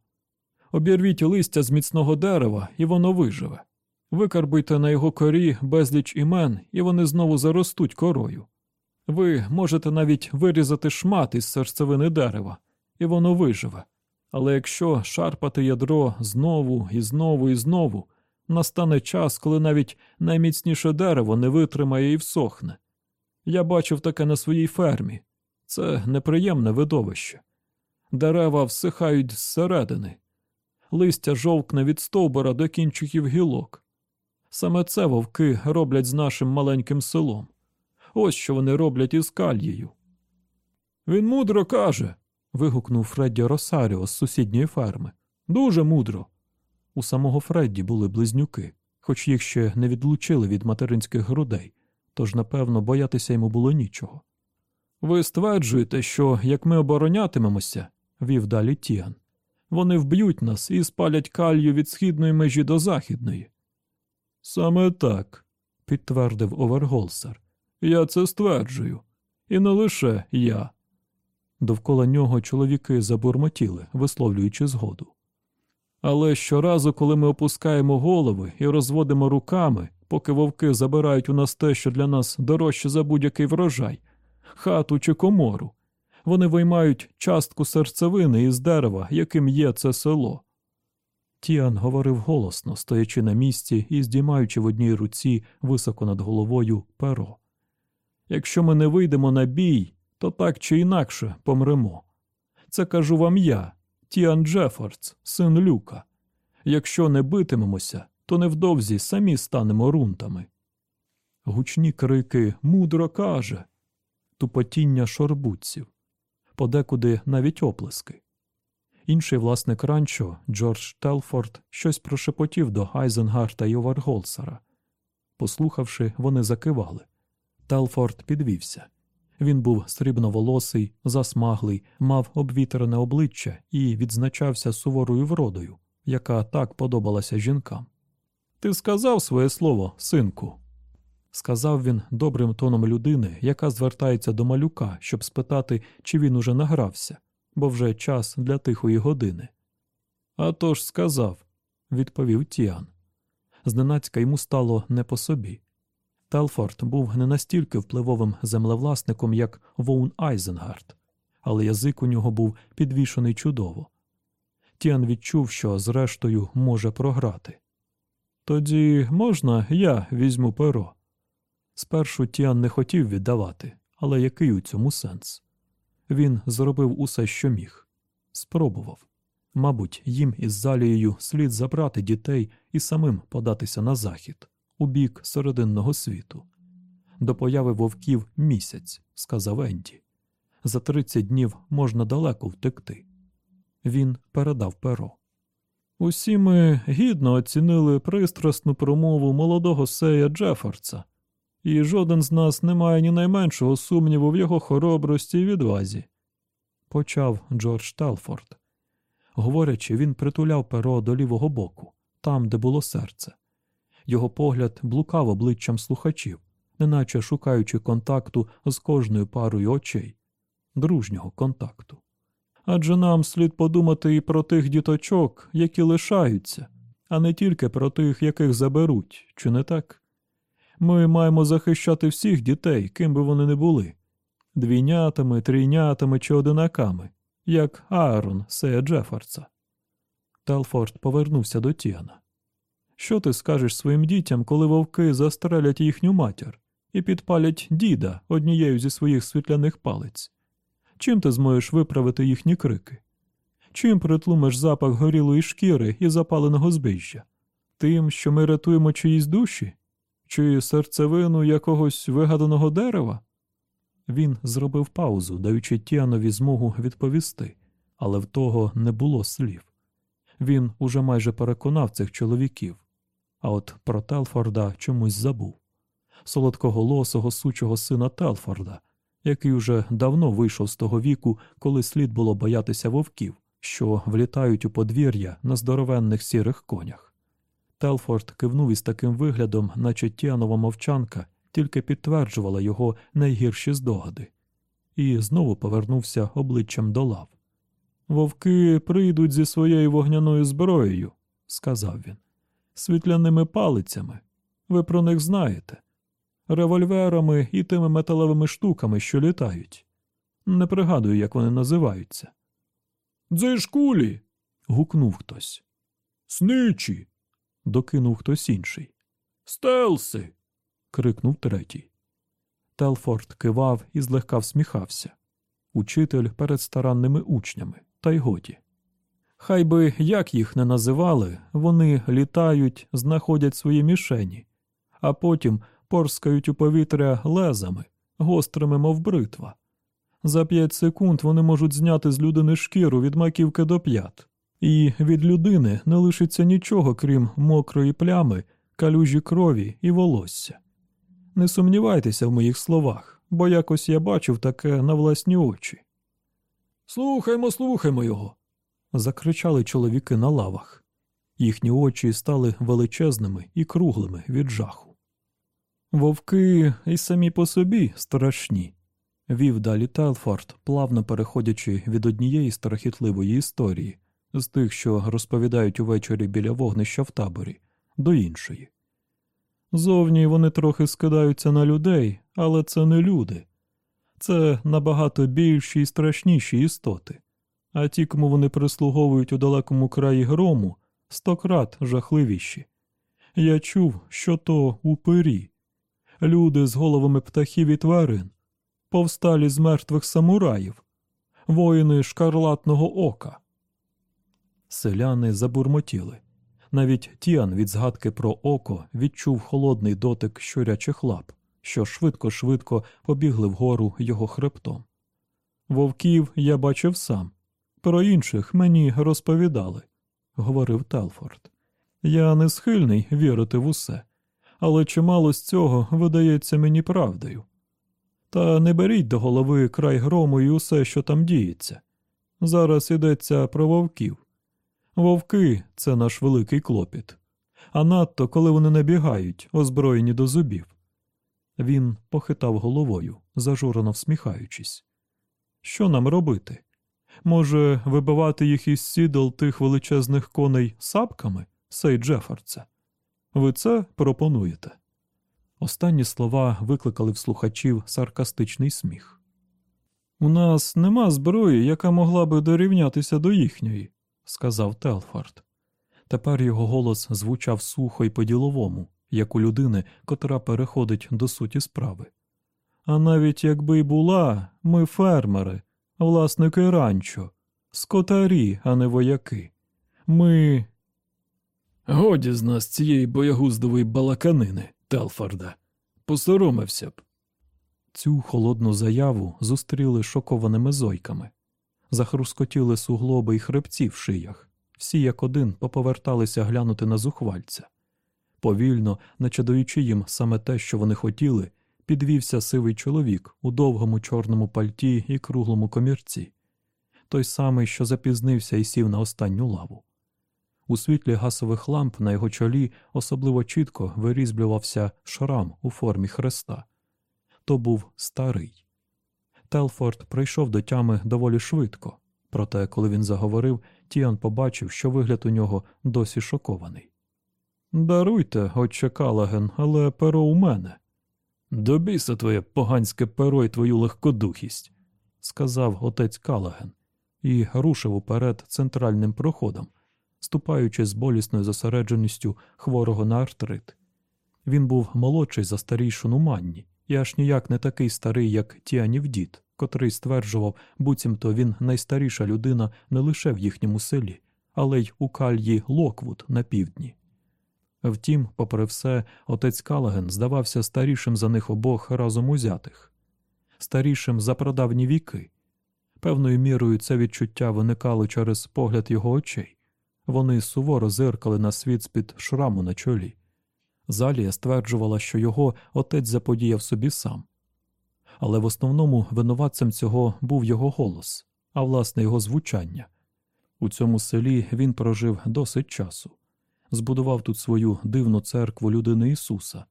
A: Обірвіть листя з міцного дерева, і воно виживе. Викарбуйте на його корі безліч імен, і вони знову заростуть корою. Ви можете навіть вирізати шмат із серцевини дерева, і воно виживе. Але якщо шарпати ядро знову і знову і знову, настане час, коли навіть найміцніше дерево не витримає і всохне. Я бачив таке на своїй фермі. Це неприємне видовище. Дерева всихають зсередини, листя жовкне від стовбура до кінчиків гілок. Саме це вовки роблять з нашим маленьким селом. Ось що вони роблять із кальєю. Він мудро каже. вигукнув Фредді Росаріо з сусідньої ферми. Дуже мудро. У самого Фредді були близнюки, хоч їх ще не відлучили від материнських грудей, тож, напевно, боятися йому було нічого. Ви стверджуєте, що як ми оборонятимемося, вів далі Тіан, вони вб'ють нас і спалять калью від східної межі до західної. Саме так, підтвердив Оверголсер. Я це стверджую. І не лише я. Довкола нього чоловіки забурмотіли, висловлюючи згоду. Але щоразу, коли ми опускаємо голови і розводимо руками, поки вовки забирають у нас те, що для нас дорожче за будь-який врожай, хату чи комору, вони виймають частку серцевини із дерева, яким є це село. Тіан говорив голосно, стоячи на місці і здіймаючи в одній руці високо над головою перо. Якщо ми не вийдемо на бій, то так чи інакше помремо. Це кажу вам я, Тіан Джефордс, син Люка. Якщо не битимемося, то невдовзі самі станемо рунтами. Гучні крики мудро каже, тупотіння шорбутців, подекуди навіть оплески. Інший власник ранчо, Джордж Телфорд, щось прошепотів до Айзенгарта й Оварголсера. Послухавши, вони закивали. Телфорд підвівся. Він був срібноволосий, засмаглий, мав обвітрене обличчя і відзначався суворою вродою, яка так подобалася жінкам. Ти сказав своє слово, синку, сказав він добрим тоном людини, яка звертається до малюка, щоб спитати, чи він уже награвся, бо вже час для тихої години. «А тож сказав, відповів Тіан. Зненацька йому стало не по собі. Телфорд був не настільки впливовим землевласником, як Воун Айзенгарт, але язик у нього був підвішений чудово. Тіан відчув, що зрештою може програти. Тоді можна, я візьму перо. Спершу Тіан не хотів віддавати, але який у цьому сенс? Він зробив усе, що міг, спробував. Мабуть, їм із Залією слід забрати дітей і самим податися на захід у бік серединного світу. До появи вовків місяць, сказав Енді. За тридцять днів можна далеко втекти. Він передав перо. Усі ми гідно оцінили пристрасну промову молодого Сея Джефордса, і жоден з нас не має ні найменшого сумніву в його хоробрості і відвазі, почав Джордж Телфорд. Говорячи, він притуляв перо до лівого боку, там, де було серце. Його погляд блукав обличчям слухачів, неначе шукаючи контакту з кожною парою очей, дружнього контакту. Адже нам слід подумати і про тих діточок, які лишаються, а не тільки про тих, яких заберуть, чи не так? Ми маємо захищати всіх дітей, ким би вони не були. двійнятами, трійнятами чи одинаками, як Аарон Сея Джефарца. Телфорд повернувся до Тіана. Що ти скажеш своїм дітям, коли вовки застрелять їхню матір і підпалять діда однією зі своїх світляних палиць? Чим ти зможеш виправити їхні крики? Чим притлумиш запах горілої шкіри і запаленого збіжжя? Тим, що ми рятуємо чиїсь душі? Чи серцевину якогось вигаданого дерева? Він зробив паузу, даючи Тіанові змогу відповісти, але в того не було слів. Він уже майже переконав цих чоловіків, а от про Телфорда чомусь забув солодкоголосого сучого сина Телфорда, який уже давно вийшов з того віку, коли слід було боятися вовків, що влітають у подвір'я на здоровенних сірих конях. Телфорд кивнув із таким виглядом, наче Тіанова мовчанка тільки підтверджувала його найгірші здогади, і знову повернувся обличчям до лав. Вовки прийдуть зі своєю вогняною зброєю, сказав він, світляними палицями. Ви про них знаєте, револьверами і тими металевими штуками, що літають. Не пригадую, як вони називаються. Дзишкулі. гукнув хтось. Сничі. докинув хтось інший. Стелси. крикнув третій. Телфорд кивав і злегка всміхався. Учитель перед старанними учнями, та й годі. Хай би як їх не називали, вони літають, знаходять свої мішені, а потім порскають у повітря лезами, гострими, мов бритва. За п'ять секунд вони можуть зняти з людини шкіру від маківки до п'ят, і від людини не лишиться нічого, крім мокрої плями, калюжі крові і волосся. Не сумнівайтеся в моїх словах, бо якось я бачив таке на власні очі. Слухаймо, слухаймо його. закричали чоловіки на лавах. Їхні очі стали величезними і круглими від жаху. Вовки і самі по собі страшні, вів далі Телфорд, плавно переходячи від однієї страхітливої історії, з тих, що розповідають увечері біля вогнища в таборі, до іншої. Зовні вони трохи скидаються на людей, але це не люди. Це набагато більші і страшніші істоти, а ті, кому вони прислуговують у далекому краї грому, стократ жахливіші. Я чув, що то упирі, люди з головами птахів і тварин, повсталі з мертвих самураїв, воїни шкарлатного ока. Селяни забурмотіли. Навіть Тіан від згадки про око відчув холодний дотик щурячих лап, що швидко-швидко побігли вгору його хребтом. Вовків я бачив сам, про інших мені розповідали, говорив Телфорд. Я не схильний вірити в усе, але чимало з цього видається мені правдою. Та не беріть до голови край грому і усе, що там діється. Зараз йдеться про вовків. Вовки це наш великий клопіт, а надто коли вони набігають, озброєні до зубів. Він похитав головою, зажурено всміхаючись. Що нам робити? Може, вибивати їх із сідал тих величезних коней сапками, сей Джефарца? Ви це пропонуєте? Останні слова викликали в слухачів саркастичний сміх. У нас нема зброї, яка могла би дорівнятися до їхньої, сказав Телфорд. Тепер його голос звучав сухо й по-діловому, як у людини, котра переходить до суті справи. А навіть якби й була, ми фермери, власники ранчо, скотарі, а не вояки. Ми. Годі з нас цієї боягуздової балаканини, Телфорда. Посоромився б. Цю холодну заяву зустріли шокованими зойками. Захрускотіли суглоби й хребці в шиях, всі як один поповерталися глянути на зухвальця. Повільно, наче даючи їм саме те, що вони хотіли, підвівся сивий чоловік у довгому чорному пальті і круглому комірці, той самий, що запізнився і сів на останню лаву. У світлі гасових ламп на його чолі особливо чітко вирізблювався шрам у формі хреста. То був старий. Телфорд прийшов до тями доволі швидко, проте, коли він заговорив, Тіан побачив, що вигляд у нього досі шокований. Даруйте, отче Калаген, але перо у мене. До біса твоє поганське перо й твою легкодухість, сказав отець Калаген і рушив уперед центральним проходом, ступаючи з болісною зосередженістю хворого на артрит. Він був молодший за старійшину Манні, і аж ніяк не такий старий, як Тіанів дід, котрий стверджував, буцімто він найстаріша людина не лише в їхньому селі, але й у Кальї Локвуд на півдні. Втім, попри все, отець Калаген здавався старішим за них обох разом узятих, старішим за прадавні віки. Певною мірою це відчуття виникало через погляд його очей. Вони суворо зиркали на світ з-під шраму на чолі. Залія стверджувала, що його отець заподіяв собі сам. Але в основному винуватцем цього був його голос, а власне його звучання. У цьому селі він прожив досить часу, збудував тут свою дивну церкву людини Ісуса,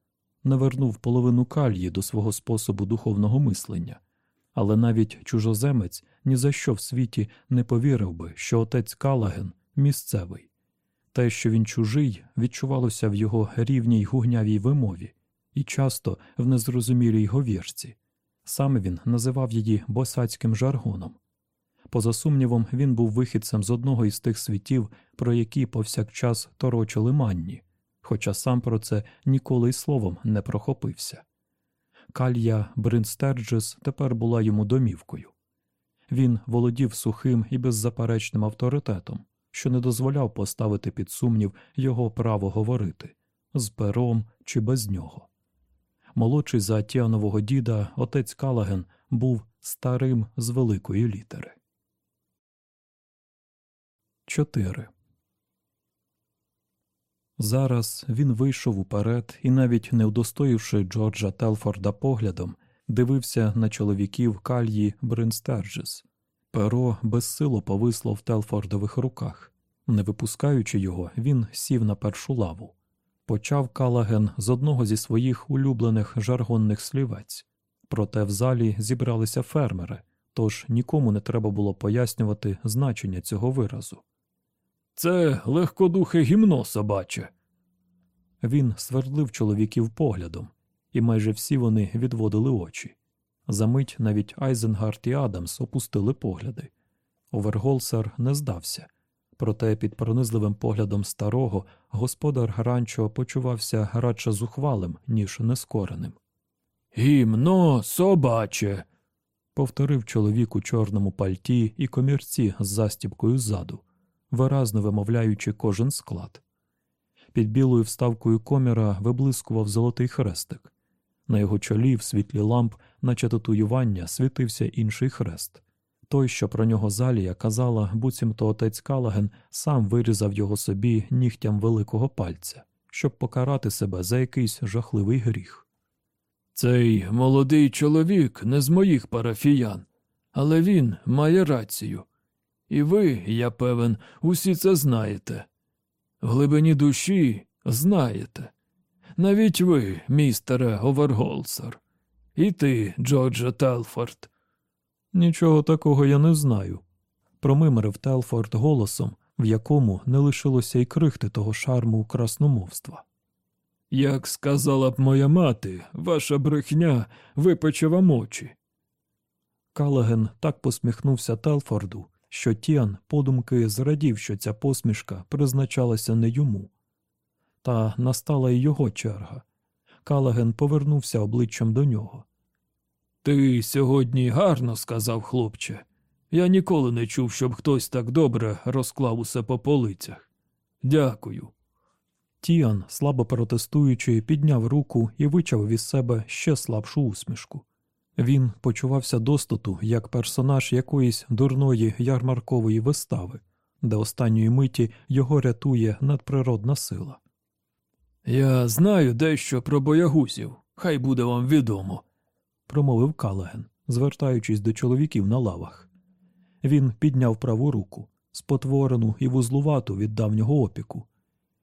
A: навернув половину кальї до свого способу духовного мислення, але навіть чужоземець ні за що в світі не повірив би, що отець Калаген місцевий. Те, що він чужий, відчувалося в його рівній гугнявій вимові і часто в незрозумілій говірці. Саме він називав її босацьким жаргоном. Поза сумнівом, він був вихідцем з одного із тих світів, про які повсякчас торочили манні, хоча сам про це ніколи й словом не прохопився. Калья Бринстерджес тепер була йому домівкою. Він володів сухим і беззаперечним авторитетом, що не дозволяв поставити під сумнів його право говорити з пером чи без нього. Молодший за Тіанового діда отець Калаген був старим з великої літери. 4. Зараз він вийшов уперед і, навіть не удостоївши Джорджа Телфорда поглядом, дивився на чоловіків кальї Бринстерджес. Перо безсило повисло в Телфордових руках. Не випускаючи його, він сів на першу лаву. Почав Калаген з одного зі своїх улюблених жаргонних слівець. Проте в залі зібралися фермери, тож нікому не треба було пояснювати значення цього виразу. Це легкодухе гімно собаче. Він свердлив чоловіків поглядом, і майже всі вони відводили очі. Замить навіть Айзенгард і Адамс опустили погляди. Оверголсер не здався, проте під пронизливим поглядом старого господар ранчо почувався радше зухвалим, ніж нескореним. Гімно собаче. повторив чоловік у чорному пальті і комірці з застібкою ззаду, виразно вимовляючи кожен склад. Під білою вставкою коміра виблискував золотий хрестик. На його чолі в світлі ламп, наче татуювання, світився інший хрест. Той, що про нього залія казала, буцімто отець Калаген сам вирізав його собі нігтям великого пальця, щоб покарати себе за якийсь жахливий гріх. Цей молодий чоловік не з моїх парафіян, але він має рацію. І ви, я певен, усі це знаєте. В глибині душі знаєте. Навіть ви, містере Оверголсер, і ти, Джордже Телфорд. Нічого такого я не знаю, промимрив Телфорд голосом, в якому не лишилося й крихти того шарму красномовства. Як сказала б моя мати, ваша брехня випече вам очі. Калаген так посміхнувся Телфорду, що Тіан подумки зрадів, що ця посмішка призначалася не йому. Та настала й його черга. Калаген повернувся обличчям до нього. Ти сьогодні гарно сказав, хлопче. Я ніколи не чув, щоб хтось так добре розклав усе по полицях. Дякую. Тіан, слабо протестуючи, підняв руку і вичав із себе ще слабшу усмішку. Він почувався достоту як персонаж якоїсь дурної ярмаркової вистави, де останньої миті його рятує надприродна сила. Я знаю дещо про боягузів, хай буде вам відомо, промовив Калаген, звертаючись до чоловіків на лавах. Він підняв праву руку, спотворену і вузлувату від давнього опіку.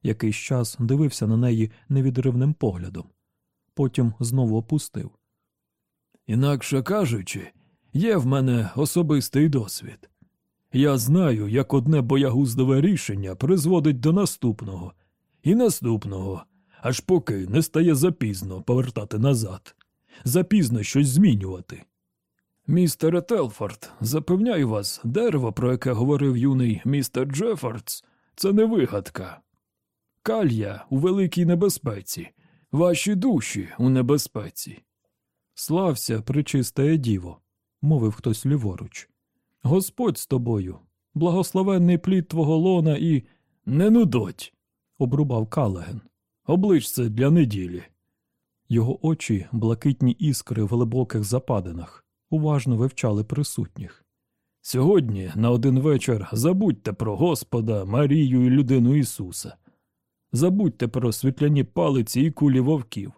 A: Якийсь час дивився на неї невідривним поглядом, потім знову опустив. Інакше кажучи, є в мене особистий досвід. Я знаю, як одне боягуздове рішення призводить до наступного і наступного, аж поки не стає запізно повертати назад.
B: Запізно щось змінювати. Містере Телфорд, запевняю вас, дерево, про яке говорив юний містер Джефардс, це не вигадка. Калья у великій небезпеці, ваші душі у небезпеці.
A: Слався, причистає діво, мовив хтось ліворуч. Господь з тобою, благословенний плід твого лона і
B: не нудоть,
A: обрубав Калаген.
B: Облич для неділі.
A: Його очі, блакитні іскри в глибоких западинах, уважно вивчали присутніх.
B: Сьогодні, на один вечір, забудьте про Господа, Марію і людину Ісуса. Забудьте про світляні палиці і кулі вовків.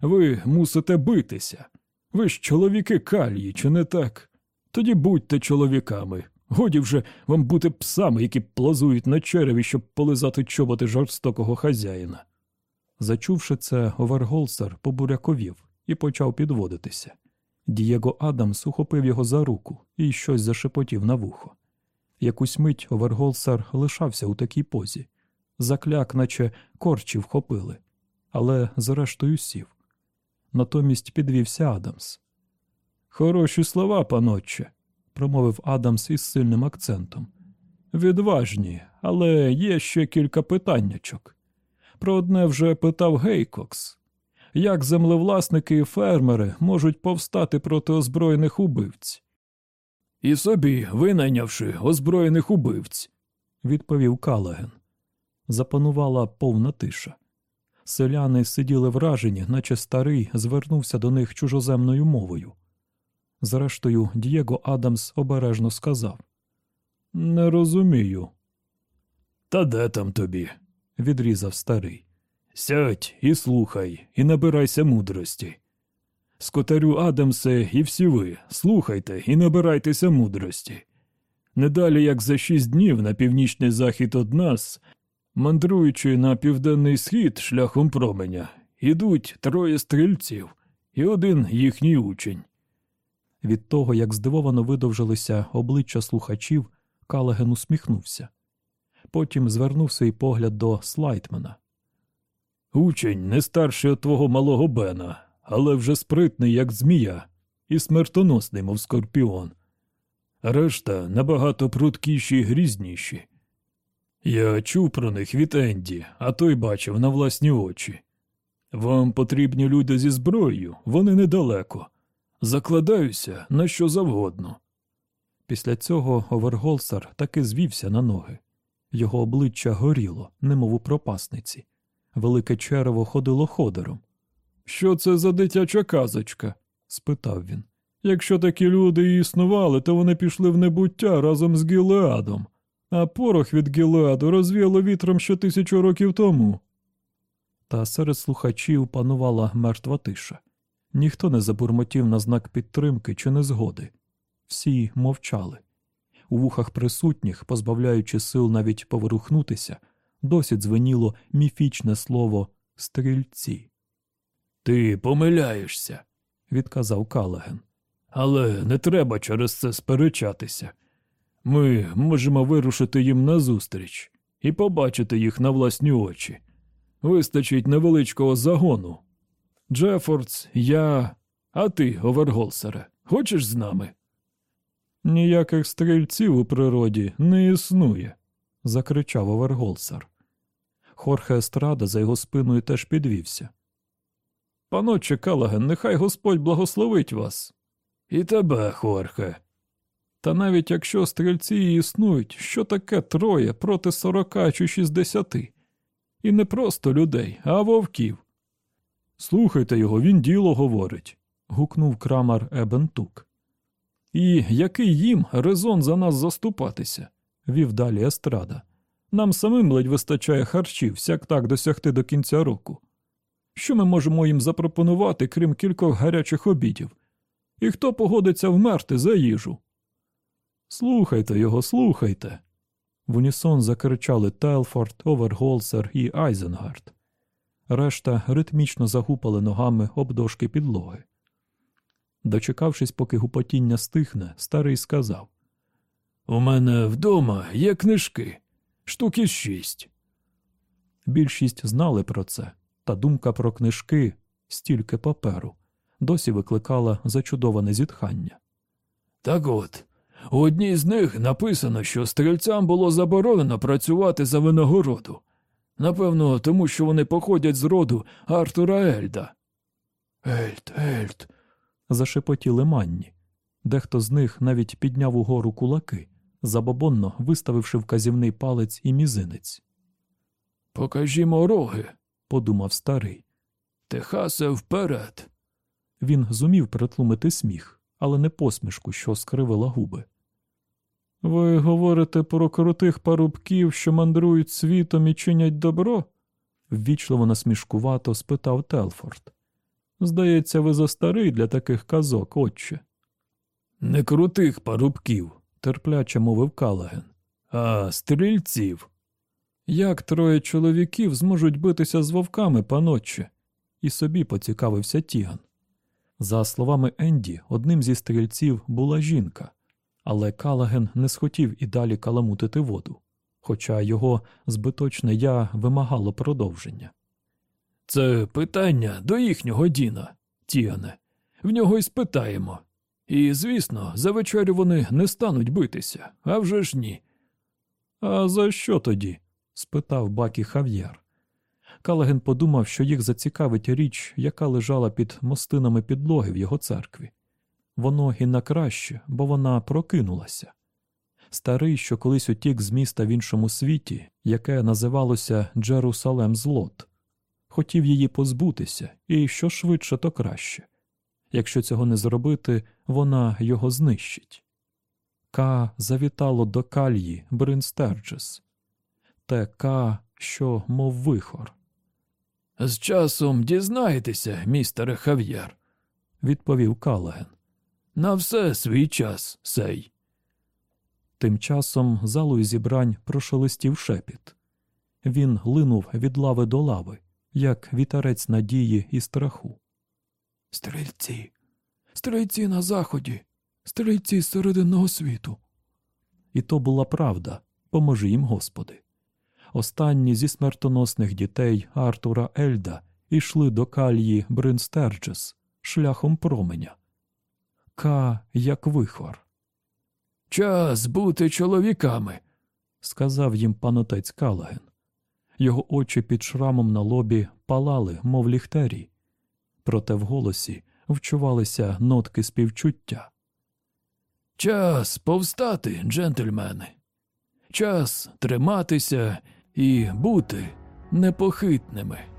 B: Ви мусите битися. Ви ж чоловіки калії, чи не так? Тоді будьте чоловіками. Годі вже вам бути псами, які плазують на череві, щоб полизати чоботи жорстокого хазяїна.
A: Зачувши це, Оверголсер побуряковів і почав підводитися. Дієго Адамс ухопив його за руку і щось зашепотів на вухо. Якусь мить Оверголсер лишався у такій позі. Закляк, наче корчі вхопили, але зрештою сів. Натомість підвівся Адамс.
B: Хороші слова, панотче,
A: промовив Адамс із сильним акцентом.
B: Відважні, але є ще кілька питаннячок. Про одне вже питав Гейкокс як землевласники і фермери можуть повстати проти озброєних убивць? І собі, винайнявши озброєних убивць,
A: відповів Калаген. Запанувала повна тиша. Селяни сиділи вражені, наче старий звернувся до них чужоземною мовою. Зрештою, Дієго Адамс обережно сказав
B: Не розумію. Та де там тобі?
A: Відрізав старий.
B: Сядь і слухай, і набирайся мудрості. Скотарю Адамсе, і всі ви, слухайте і набирайтеся мудрості. Недалі як за шість днів на північний захід од нас, мандруючи на південний схід шляхом променя, ідуть троє стрільців і один їхній учень.
A: Від того, як здивовано видовжилися обличчя слухачів, Калаген усміхнувся. Потім звернув свій погляд до Слайтмена.
B: Учень не старший от твого малого Бена, але вже спритний, як змія, і смертоносний, мов скорпіон. Решта набагато пруткіші і грізніші. Я чув про них від Енді, а той бачив на власні очі. Вам потрібні люди зі зброєю, вони недалеко. Закладаюся на що завгодно.
A: Після цього Оверголсар таки звівся на ноги. Його обличчя горіло, немов у пропасниці. Велике черево ходило ходором.
B: Що це за дитяча казочка?
A: спитав він.
B: Якщо такі люди і існували, то вони пішли в небуття разом з Гілеадом, а порох від Гілеаду розвіяло вітром ще тисячу років тому.
A: Та серед слухачів панувала мертва тиша. Ніхто не забурмотів на знак підтримки чи незгоди. Всі мовчали. У вухах присутніх, позбавляючи сил навіть поворухнутися, досі дзвеніло міфічне слово стрільці.
B: Ти помиляєшся, відказав Калаген. Але не треба через це сперечатися. Ми можемо вирушити їм назустріч і побачити їх на власні очі. Вистачить невеличкого загону. Джефордс, я, а ти, Оверголсере, хочеш з нами?
A: Ніяких стрільців у природі не існує, закричав Оверголсер. Хорхе Естрада за його спиною теж підвівся.
B: Паноче Калаген, нехай Господь благословить вас. І тебе, Хорхе. Та навіть якщо стрільці існують, що таке троє проти сорока чи шістдесяти? І не просто людей, а вовків. Слухайте його, він діло говорить.
A: гукнув крамар Ебентук.
B: І який їм резон за нас заступатися? вів далі Естрада. Нам самим ледь вистачає харчів сяк так досягти до кінця року. Що ми можемо їм запропонувати, крім кількох гарячих обідів? І хто погодиться вмерти за їжу? Слухайте його, слухайте.
A: В унісон закричали Телфорд, Оверголсер і Айзенгард. Решта ритмічно загупали ногами об підлоги. Дочекавшись, поки гупотіння стихне, старий сказав
B: У мене вдома є книжки, штуки шість.
A: Більшість знали про це, та думка про книжки, стільки паперу, досі викликала зачудоване зітхання.
B: Так от, у одній з них написано, що стрільцям було заборонено працювати за винагороду. Напевно, тому що вони походять з роду Артура Ельда. Ельд, Ельд.
A: Зашепотіли Манні. Дехто з них навіть підняв угору кулаки, забобонно виставивши вказівний палець і мізинець.
B: Покажімо роги,
A: Подумав старий.
B: Техасе вперед.
A: Він зумів притлумити сміх, але не посмішку, що скривила губи. Ви говорите про крутих парубків, що мандрують світом і чинять добро? ввічливо насмішкувато спитав Телфорд. Здається, ви застарий для таких казок, отче.
B: Не крутих парубків,
A: терпляче мовив Калаген.
B: а стрільців.
A: Як троє чоловіків зможуть битися з вовками, панотче? І собі поцікавився Тіган. За словами Енді, одним зі стрільців була жінка, але Калаген не схотів і далі каламутити воду, хоча його збиточне я вимагало продовження.
B: Це питання до їхнього Діна, Тіане. В нього й спитаємо. І, звісно, за вечерю вони не стануть битися, а вже ж ні.
A: А за що тоді? спитав Бакі Хав'єр. Калаген подумав, що їх зацікавить річ, яка лежала під мостинами підлоги в його церкві. Воно і на краще, бо вона прокинулася. Старий, що колись утік з міста в іншому світі, яке називалося Джерусалем Злот, хотів її позбутися, і що швидше, то краще. Якщо цього не зробити, вона його знищить. Ка завітало до кальї Бринстерджес, те Ка, що мов вихор,
B: З часом дізнаєтеся, містере Хав'єр.
A: відповів Калаген.
B: На все свій час, сей.
A: Тим часом залою зібрань прошелестів шепіт. Він линув від лави до лави, як вітерець надії і страху.
B: Стрільці, стрільці на заході, стрільці з серединного світу.
A: І то була правда, поможи їм Господи. Останні зі смертоносних дітей Артура Ельда йшли до кальї Бринстерджес шляхом променя. Ка, як вихор,
B: Час бути чоловіками.
A: сказав їм панотець Калаген. Його очі під шрамом на лобі палали, мов ліхтарі, проте в голосі вчувалися нотки співчуття.
B: Час повстати, джентльмени. Час триматися і бути непохитними.